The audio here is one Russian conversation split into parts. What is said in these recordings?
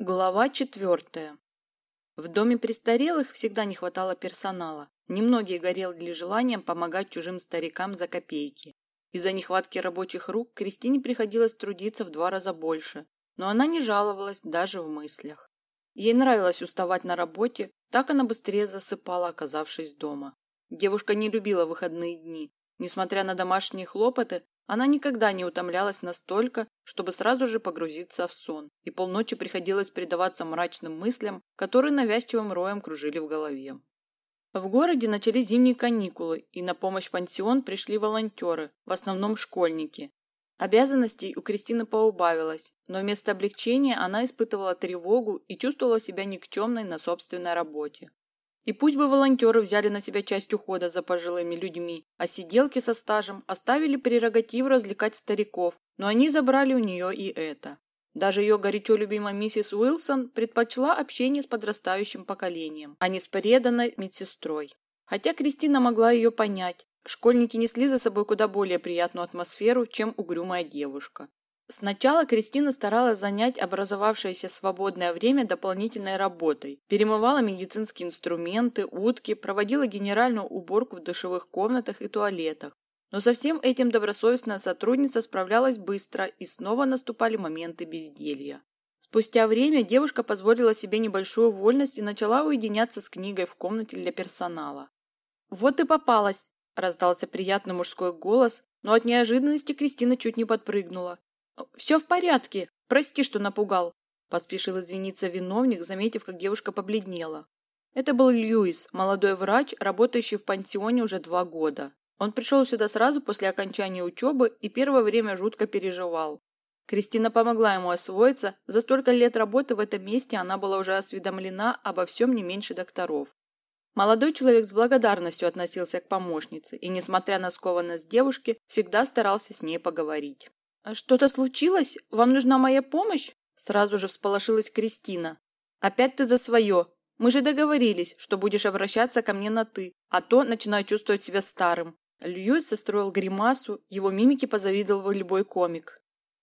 Глава четвертая. В доме престарелых всегда не хватало персонала. Немногие горели желанием помогать чужим старикам за копейки. Из-за нехватки рабочих рук Кристине приходилось трудиться в два раза больше, но она не жаловалась даже в мыслях. Ей нравилось уставать на работе, так она быстрее засыпала, оказавшись дома. Девушка не любила выходные дни. Несмотря на домашние хлопоты, она никогда не утомлялась настолько, чтобы сразу же погрузиться в сон, и полночи приходилось предаваться мрачным мыслям, которые навязчивым роем кружили в голове. В городе начались зимние каникулы, и на помощь пансион пришли волонтеры, в основном школьники. Обязанностей у Кристины поубавилось, но вместо облегчения она испытывала тревогу и чувствовала себя никчемной на собственной работе. И пусть бы волонтеры взяли на себя часть ухода за пожилыми людьми, а сиделки со стажем оставили прерогативу развлекать стариков, но они забрали у нее и это. Даже ее горячо любимая миссис Уилсон предпочла общение с подрастающим поколением, а не с преданной медсестрой. Хотя Кристина могла ее понять, школьники несли за собой куда более приятную атмосферу, чем угрюмая девушка. Сначала Кристина старалась занять образовавшееся свободное время дополнительной работой. Перемывала медицинские инструменты, утки, проводила генеральную уборку в душевых комнатах и туалетах. Но со всем этим добросовестная сотрудница справлялась быстро, и снова наступали моменты безделья. Спустя время девушка позволила себе небольшую вольность и начала уединяться с книгой в комнате для персонала. «Вот и попалась!» – раздался приятный мужской голос, но от неожиданности Кристина чуть не подпрыгнула. «Все в порядке. Прости, что напугал», – поспешил извиниться виновник, заметив, как девушка побледнела. Это был Льюис, молодой врач, работающий в пансионе уже два года. Он пришел сюда сразу после окончания учебы и первое время жутко переживал. Кристина помогла ему освоиться, за столько лет работы в этом месте она была уже осведомлена обо всем не меньше докторов. Молодой человек с благодарностью относился к помощнице и, несмотря на скованность девушки, всегда старался с ней поговорить. «А «Что-то случилось? Вам нужна моя помощь?» Сразу же всполошилась Кристина. «Опять ты за свое. Мы же договорились, что будешь обращаться ко мне на «ты», а то начинаю чувствовать себя старым». Льюис состроил гримасу, его мимике позавидовал любой комик.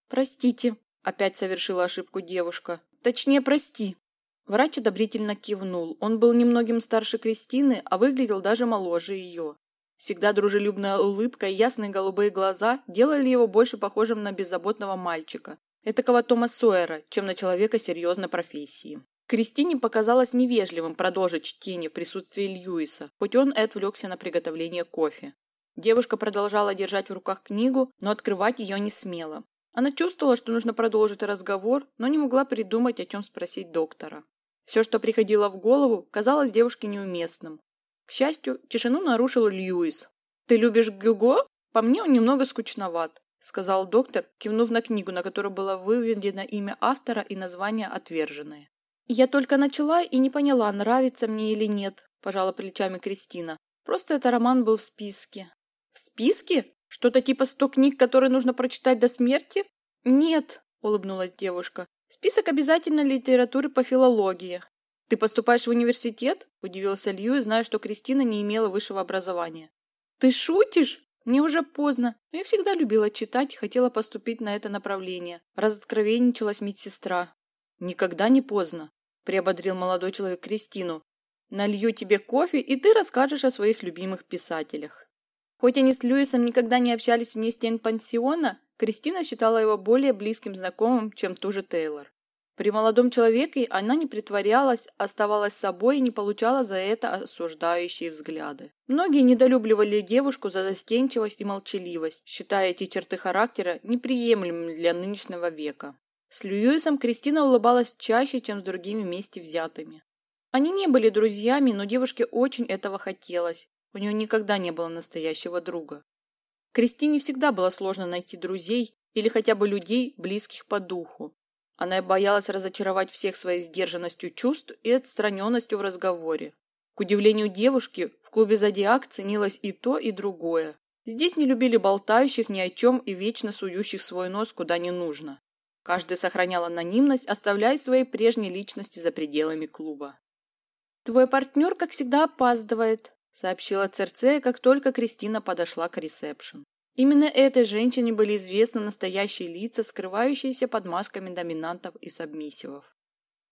«Простите», – опять совершила ошибку девушка. «Точнее, прости». Врач одобрительно кивнул. Он был немногим старше Кристины, а выглядел даже моложе ее. Всегда дружелюбная улыбка и ясные голубые глаза делали его больше похожим на беззаботного мальчика, этакого Тома Сойера, чем на человека серьезной профессии. Кристине показалось невежливым продолжить чтение в присутствии Льюиса, хоть он и отвлекся на приготовление кофе. Девушка продолжала держать в руках книгу, но открывать ее не смела. Она чувствовала, что нужно продолжить разговор, но не могла придумать, о чем спросить доктора. Все, что приходило в голову, казалось девушке неуместным. К счастью, тишину нарушил Льюис. «Ты любишь Гюго? По мне он немного скучноват», сказал доктор, кивнув на книгу, на которой было выведено имя автора и название «Отверженные». «Я только начала и не поняла, нравится мне или нет», пожала плечами Кристина. «Просто этот роман был в списке». «В списке? Что-то типа сто книг, которые нужно прочитать до смерти?» «Нет», улыбнулась девушка. «Список обязательной литературы по филологии. «Ты поступаешь в университет?» – удивился Лью, зная, что Кристина не имела высшего образования. «Ты шутишь? Мне уже поздно. Но я всегда любила читать и хотела поступить на это направление. Разоткровенничалась медсестра». «Никогда не поздно», – приободрил молодой человек Кристину. «Налью тебе кофе, и ты расскажешь о своих любимых писателях». Хоть они с Льюисом никогда не общались вне стен пансиона, Кристина считала его более близким знакомым, чем ту же Тейлор. При молодом человеке она не притворялась, оставалась собой и не получала за это осуждающие взгляды. Многие недолюбливали девушку за застенчивость и молчаливость, считая эти черты характера неприемлемыми для нынешнего века. С Льюисом Кристина улыбалась чаще, чем с другими вместе взятыми. Они не были друзьями, но девушке очень этого хотелось. У нее никогда не было настоящего друга. Кристине всегда было сложно найти друзей или хотя бы людей, близких по духу. Она боялась разочаровать всех своей сдержанностью чувств и отстраненностью в разговоре. К удивлению девушки, в клубе «Зодиак» ценилось и то, и другое. Здесь не любили болтающих ни о чем и вечно сующих свой нос куда не нужно. Каждый сохранял анонимность, оставляя свои прежние личности за пределами клуба. «Твой партнер, как всегда, опаздывает», – сообщила Церцея, как только Кристина подошла к ресепшн. Именно этой женщине были известны настоящие лица, скрывающиеся под масками доминантов и сабмиссивов.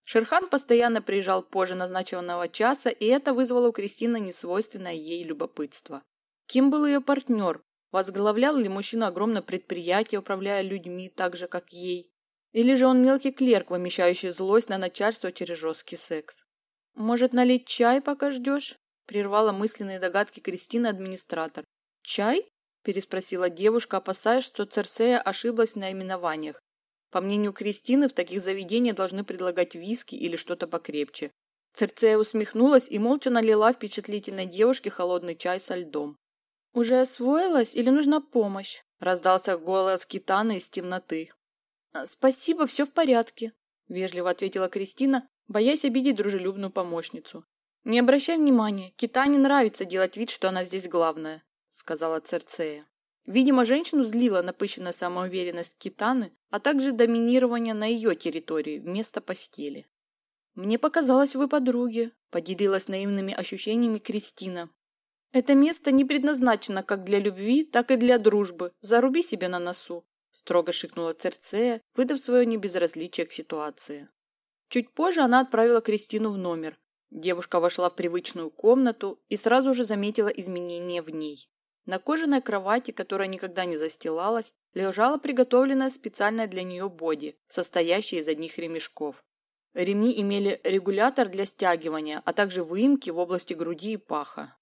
Шерхан постоянно приезжал позже назначенного часа, и это вызвало у Кристины несвойственное ей любопытство. Кем был ее партнер? Возглавлял ли мужчина огромное предприятие, управляя людьми так же, как ей? Или же он мелкий клерк, вымещающий злость на начальство через жесткий секс? «Может, налить чай, пока ждешь?» – прервала мысленные догадки Кристины администратор. «Чай?» – переспросила девушка, опасаясь, что Церсея ошиблась в наименованиях. По мнению Кристины, в таких заведениях должны предлагать виски или что-то покрепче. Церцея усмехнулась и молча налила впечатлительной девушке холодный чай со льдом. «Уже освоилась или нужна помощь?» – раздался голос Китаны из темноты. «А, «Спасибо, все в порядке», – вежливо ответила Кристина, боясь обидеть дружелюбную помощницу. «Не обращай внимания, Китане нравится делать вид, что она здесь главная», – сказала Церцея. Видимо, женщину злила напыщенная самоуверенность Китаны, а также доминирование на ее территории вместо постели. «Мне показалось, вы подруги», – поделилась наивными ощущениями Кристина. «Это место не предназначено как для любви, так и для дружбы. Заруби себе на носу», – строго шикнула Церцея, выдав свое небезразличие к ситуации. Чуть позже она отправила Кристину в номер. Девушка вошла в привычную комнату и сразу же заметила изменения в ней. На кожаной кровати, которая никогда не застилалась, лежала приготовленная специальная для нее боди, состоящая из одних ремешков. Ремни имели регулятор для стягивания, а также выемки в области груди и паха.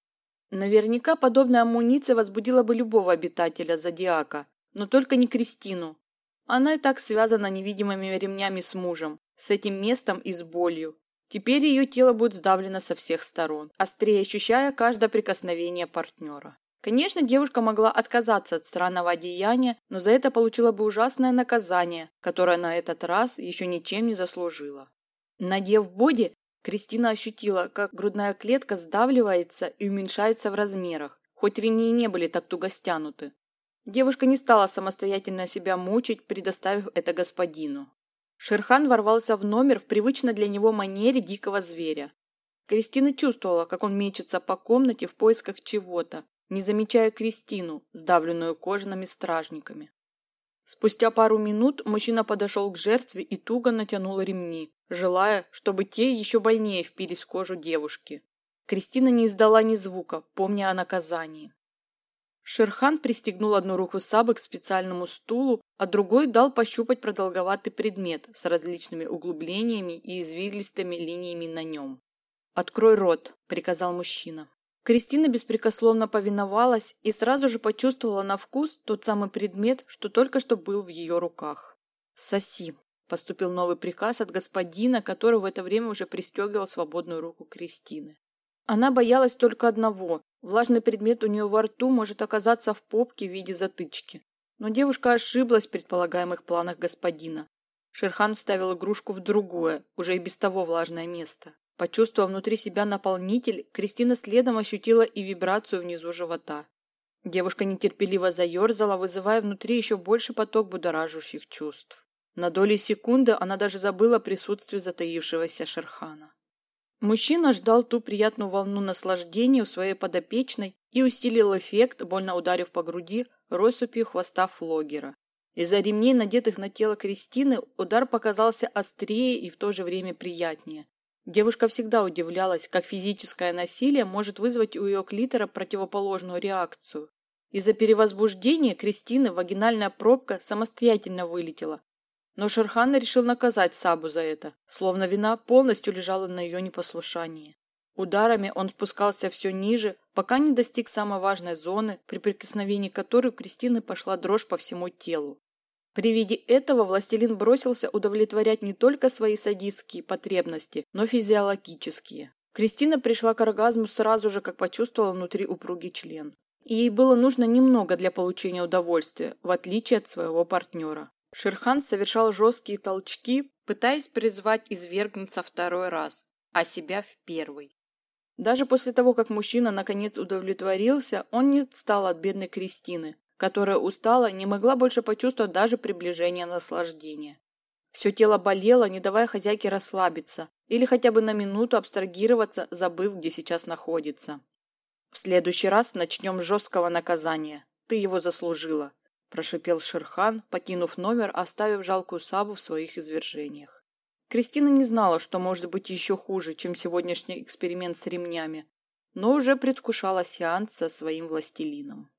Наверняка подобная амуниция возбудила бы любого обитателя зодиака, но только не Кристину. Она и так связана невидимыми ремнями с мужем, с этим местом и с болью. Теперь ее тело будет сдавлено со всех сторон, острее ощущая каждое прикосновение партнера. Конечно, девушка могла отказаться от странного одеяния, но за это получила бы ужасное наказание, которое на этот раз еще ничем не заслужила. Надев боди, Кристина ощутила, как грудная клетка сдавливается и уменьшается в размерах, хоть ремни и не были так туго стянуты. Девушка не стала самостоятельно себя мучить, предоставив это господину. Шерхан ворвался в номер в привычной для него манере дикого зверя. Кристина чувствовала, как он мечется по комнате в поисках чего-то, не замечая Кристину, сдавленную кожаными стражниками. Спустя пару минут мужчина подошел к жертве и туго натянул ремни, желая, чтобы те еще больнее впились в кожу девушки. Кристина не издала ни звука, помня о наказании. Шерхан пристегнул одну руку Сабы к специальному стулу, а другой дал пощупать продолговатый предмет с различными углублениями и извилистыми линиями на нем. «Открой рот», – приказал мужчина. Кристина беспрекословно повиновалась и сразу же почувствовала на вкус тот самый предмет, что только что был в ее руках. «Соси!» – поступил новый приказ от господина, который в это время уже пристегивал свободную руку Кристины. Она боялась только одного – влажный предмет у нее во рту может оказаться в попке в виде затычки. Но девушка ошиблась в предполагаемых планах господина. Шерхан вставил игрушку в другое, уже и без того влажное место. Почувствовав внутри себя наполнитель, Кристина следом ощутила и вибрацию внизу живота. Девушка нетерпеливо заерзала, вызывая внутри еще больше поток будоражащих чувств. На доли секунды она даже забыла присутствие затаившегося Шерхана. Мужчина ждал ту приятную волну наслаждения у своей подопечной и усилил эффект, больно ударив по груди россыпью хвоста флогера. Из-за ремней, надетых на тело Кристины, удар показался острее и в то же время приятнее. Девушка всегда удивлялась, как физическое насилие может вызвать у ее клитора противоположную реакцию. Из-за перевозбуждения Кристины вагинальная пробка самостоятельно вылетела. Но Шерхан решил наказать Сабу за это, словно вина полностью лежала на ее непослушании. Ударами он спускался все ниже, пока не достиг самой важной зоны, при прикосновении которой у Кристины пошла дрожь по всему телу. При виде этого властелин бросился удовлетворять не только свои садистские потребности, но физиологические. Кристина пришла к оргазму сразу же, как почувствовала внутри упругий член. ей было нужно немного для получения удовольствия, в отличие от своего партнера. Шерхан совершал жесткие толчки, пытаясь призвать извергнуться второй раз, а себя в первый. Даже после того, как мужчина наконец удовлетворился, он не отстал от бедной Кристины, которая устала не могла больше почувствовать даже приближение наслаждения. Все тело болело, не давая хозяйке расслабиться или хотя бы на минуту абстрагироваться, забыв, где сейчас находится. «В следующий раз начнем с жесткого наказания. Ты его заслужила», – прошипел Шерхан, покинув номер, оставив жалкую Сабу в своих извержениях. Кристина не знала, что может быть еще хуже, чем сегодняшний эксперимент с ремнями, но уже предвкушала сеанс со своим властелином.